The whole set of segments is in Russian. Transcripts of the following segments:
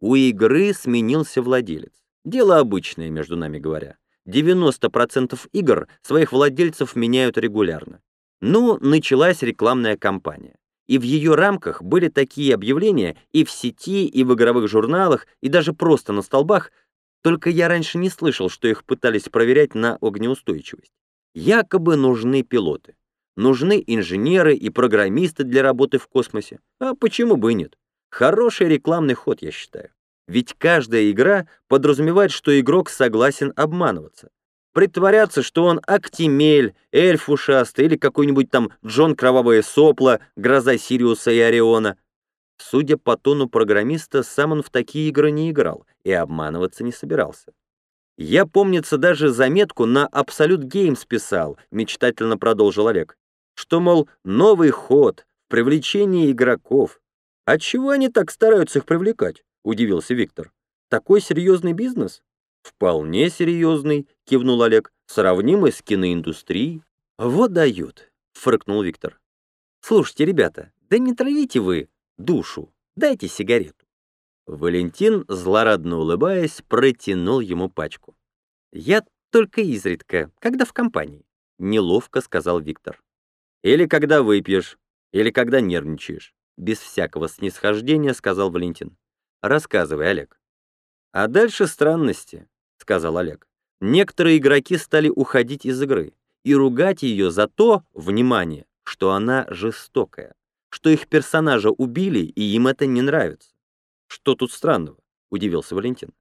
У игры сменился владелец. Дело обычное, между нами говоря. 90% игр своих владельцев меняют регулярно. Ну, началась рекламная кампания. И в ее рамках были такие объявления и в сети, и в игровых журналах, и даже просто на столбах, только я раньше не слышал, что их пытались проверять на огнеустойчивость. Якобы нужны пилоты. Нужны инженеры и программисты для работы в космосе. А почему бы и нет? Хороший рекламный ход, я считаю. Ведь каждая игра подразумевает, что игрок согласен обманываться. Притворяться, что он Актимель, эльф ушастый или какой-нибудь там Джон Кровавое Сопло, гроза Сириуса и Ориона. Судя по тону программиста, сам он в такие игры не играл и обманываться не собирался. Я, помнится, даже заметку на Absolute Games писал, мечтательно продолжил Олег, что, мол, новый ход в привлечении игроков. А чего они так стараются их привлекать? Удивился Виктор. Такой серьезный бизнес? Вполне серьезный, кивнул Олег, сравнимый с киноиндустрией. Вот дают, фыркнул Виктор. Слушайте, ребята, да не травите вы душу, дайте сигарету. Валентин, злорадно улыбаясь, протянул ему пачку. «Я только изредка, когда в компании», — неловко сказал Виктор. «Или когда выпьешь, или когда нервничаешь», — без всякого снисхождения сказал Валентин. «Рассказывай, Олег». «А дальше странности», — сказал Олег. «Некоторые игроки стали уходить из игры и ругать ее за то, внимание, что она жестокая, что их персонажа убили, и им это не нравится. «Что тут странного?» — удивился Валентин.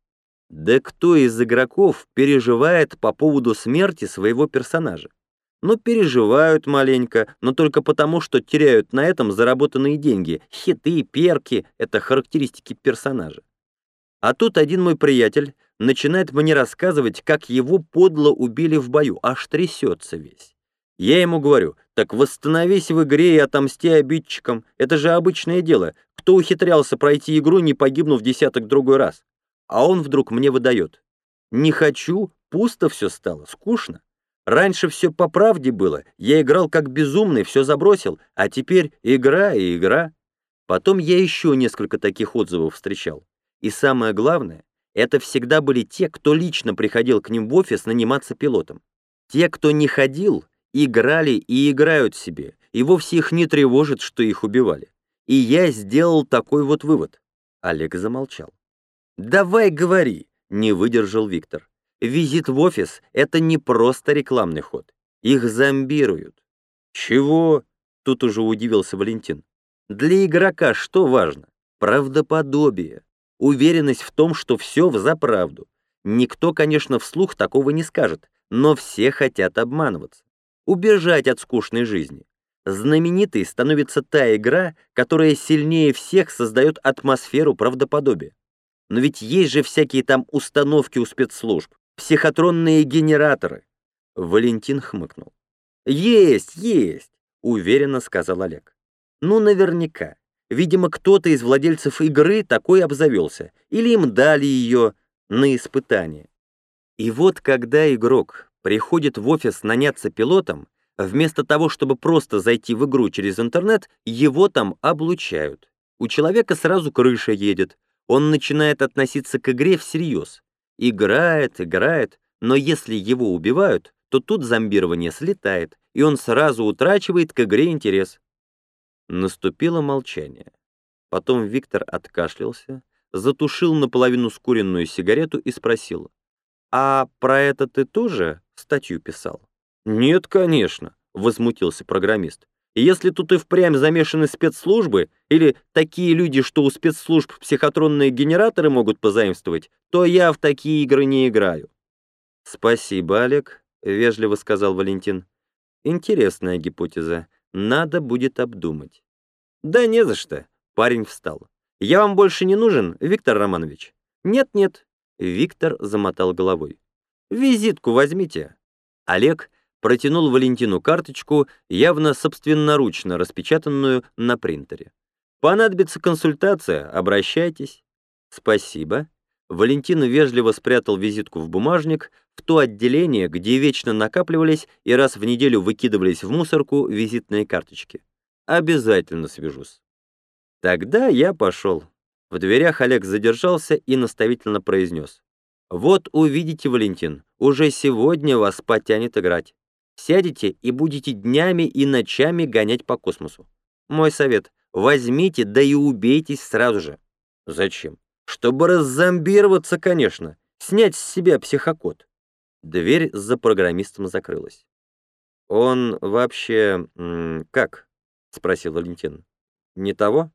«Да кто из игроков переживает по поводу смерти своего персонажа? Ну, переживают маленько, но только потому, что теряют на этом заработанные деньги. Хиты, перки — это характеристики персонажа. А тут один мой приятель начинает мне рассказывать, как его подло убили в бою, аж трясется весь. Я ему говорю, так восстановись в игре и отомсти обидчикам. Это же обычное дело. Кто ухитрялся пройти игру, не погибнув десяток другой раз? А он вдруг мне выдает. Не хочу, пусто все стало, скучно. Раньше все по правде было, я играл как безумный, все забросил, а теперь игра и игра. Потом я еще несколько таких отзывов встречал. И самое главное, это всегда были те, кто лично приходил к ним в офис наниматься пилотом. Те, кто не ходил, играли и играют себе, и вовсе их не тревожит, что их убивали. И я сделал такой вот вывод. Олег замолчал. «Давай говори», — не выдержал Виктор. «Визит в офис — это не просто рекламный ход. Их зомбируют». «Чего?» — тут уже удивился Валентин. «Для игрока что важно? Правдоподобие. Уверенность в том, что все взаправду. Никто, конечно, вслух такого не скажет, но все хотят обманываться убежать от скучной жизни. Знаменитой становится та игра, которая сильнее всех создает атмосферу правдоподобия. Но ведь есть же всякие там установки у спецслужб, психотронные генераторы. Валентин хмыкнул. Есть, есть, уверенно сказал Олег. Ну, наверняка. Видимо, кто-то из владельцев игры такой обзавелся, или им дали ее на испытание. И вот когда игрок приходит в офис наняться пилотом, вместо того, чтобы просто зайти в игру через интернет, его там облучают. У человека сразу крыша едет, он начинает относиться к игре всерьез. Играет, играет, но если его убивают, то тут зомбирование слетает, и он сразу утрачивает к игре интерес. Наступило молчание. Потом Виктор откашлялся, затушил наполовину скуренную сигарету и спросил, «А про это ты тоже статью писал?» «Нет, конечно», — возмутился программист. «Если тут и впрямь замешаны спецслужбы, или такие люди, что у спецслужб психотронные генераторы могут позаимствовать, то я в такие игры не играю». «Спасибо, Олег», — вежливо сказал Валентин. «Интересная гипотеза. Надо будет обдумать». «Да не за что», — парень встал. «Я вам больше не нужен, Виктор Романович?» «Нет-нет», — Виктор замотал головой. «Визитку возьмите». Олег протянул Валентину карточку, явно собственноручно распечатанную на принтере. «Понадобится консультация, обращайтесь». «Спасибо». Валентин вежливо спрятал визитку в бумажник, в то отделение, где вечно накапливались и раз в неделю выкидывались в мусорку визитные карточки. «Обязательно свяжусь». «Тогда я пошел». В дверях Олег задержался и наставительно произнес. «Вот увидите, Валентин, уже сегодня вас потянет играть. Сядете и будете днями и ночами гонять по космосу. Мой совет — возьмите, да и убейтесь сразу же». «Зачем?» «Чтобы раззомбироваться, конечно, снять с себя психокод». Дверь за программистом закрылась. «Он вообще... как?» — спросил Валентин. «Не того?»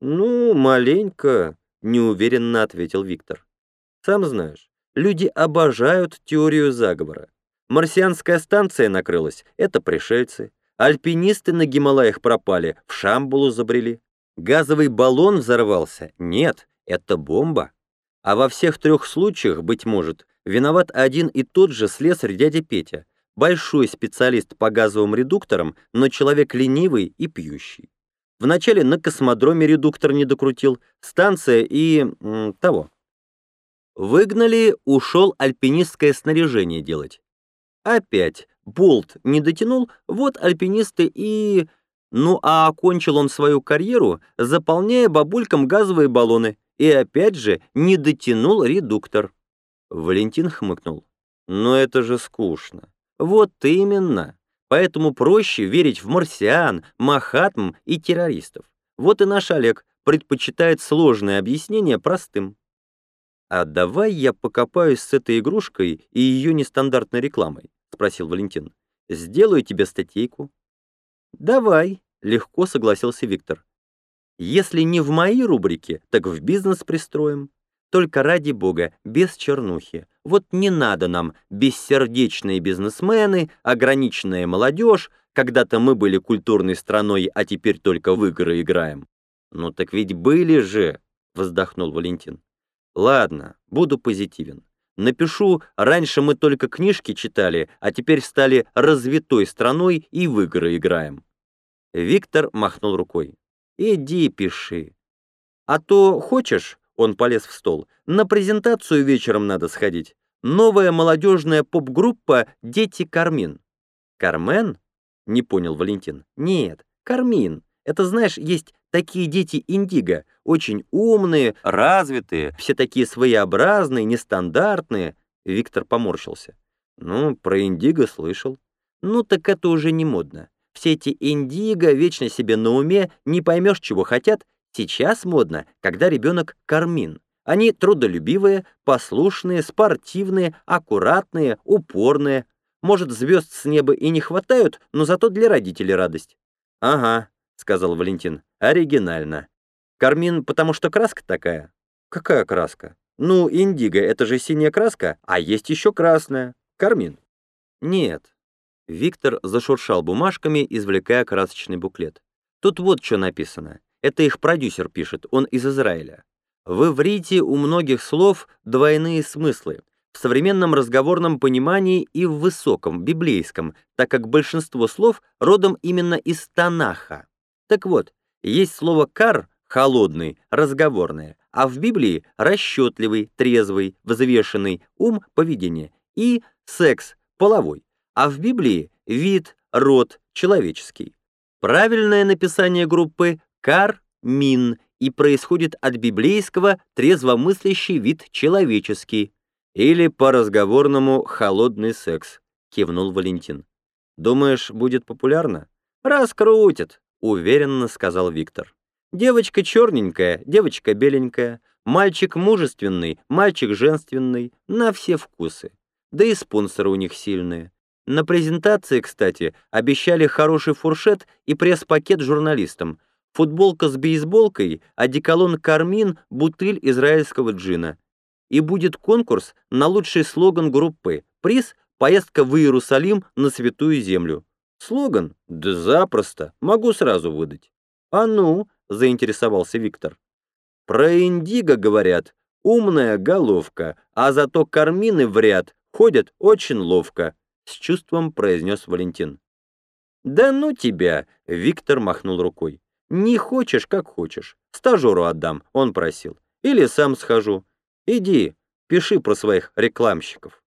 «Ну, маленько», — неуверенно ответил Виктор. «Сам знаешь, люди обожают теорию заговора. Марсианская станция накрылась — это пришельцы. Альпинисты на Гималаях пропали, в Шамбулу забрели. Газовый баллон взорвался? Нет, это бомба. А во всех трех случаях, быть может, виноват один и тот же слесарь дядя Петя, большой специалист по газовым редукторам, но человек ленивый и пьющий. Вначале на космодроме редуктор не докрутил, станция и... Того. Выгнали, ушел альпинистское снаряжение делать. Опять болт не дотянул, вот альпинисты и... Ну а окончил он свою карьеру, заполняя бабулькам газовые баллоны, и опять же не дотянул редуктор. Валентин хмыкнул. Но это же скучно. Вот именно. Поэтому проще верить в марсиан, махатм и террористов. Вот и наш Олег предпочитает сложное объяснение простым. «А давай я покопаюсь с этой игрушкой и ее нестандартной рекламой», — спросил Валентин. «Сделаю тебе статейку». «Давай», — легко согласился Виктор. «Если не в моей рубрике, так в бизнес пристроим. Только ради бога, без чернухи. Вот не надо нам бессердечные бизнесмены, ограниченная молодежь, когда-то мы были культурной страной, а теперь только в игры играем. Ну так ведь были же, вздохнул Валентин. Ладно, буду позитивен. Напишу, раньше мы только книжки читали, а теперь стали развитой страной и в игры играем. Виктор махнул рукой. Иди пиши. А то хочешь, он полез в стол. «На презентацию вечером надо сходить. Новая молодежная поп-группа «Дети Кармин». «Кармен?» — не понял Валентин. «Нет, Кармин. Это, знаешь, есть такие дети индиго, очень умные, развитые, все такие своеобразные, нестандартные». Виктор поморщился. «Ну, про индиго слышал». «Ну, так это уже не модно. Все эти индиго вечно себе на уме, не поймешь, чего хотят, Сейчас модно, когда ребенок кармин. Они трудолюбивые, послушные, спортивные, аккуратные, упорные. Может, звезд с неба и не хватают, но зато для родителей радость. «Ага», — сказал Валентин, — «оригинально. Кармин, потому что краска такая?» «Какая краска?» «Ну, индиго — это же синяя краска, а есть еще красная. Кармин». «Нет». Виктор зашуршал бумажками, извлекая красочный буклет. «Тут вот что написано. Это их продюсер пишет, он из Израиля. В иврите у многих слов двойные смыслы. В современном разговорном понимании и в высоком, библейском, так как большинство слов родом именно из Танаха. Так вот, есть слово «кар» — холодный, разговорное, а в Библии — расчетливый, трезвый, взвешенный, ум, поведение, и секс, половой, а в Библии — вид, род, человеческий. Правильное написание группы Кар-мин и происходит от библейского трезвомыслящий вид человеческий или по-разговорному холодный секс, кивнул Валентин. Думаешь, будет популярно? Раскрутят, уверенно сказал Виктор. Девочка черненькая, девочка беленькая, мальчик мужественный, мальчик женственный, на все вкусы. Да и спонсоры у них сильные. На презентации, кстати, обещали хороший фуршет и пресс-пакет журналистам — футболка с бейсболкой, одеколон «Кармин», бутыль израильского джина. И будет конкурс на лучший слоган группы. Приз — поездка в Иерусалим на Святую Землю. Слоган? Да запросто, могу сразу выдать. А ну, заинтересовался Виктор. Про индиго говорят, умная головка, а зато кармины в ряд ходят очень ловко, с чувством произнес Валентин. «Да ну тебя!» — Виктор махнул рукой. Не хочешь, как хочешь. Стажеру отдам, он просил. Или сам схожу. Иди, пиши про своих рекламщиков.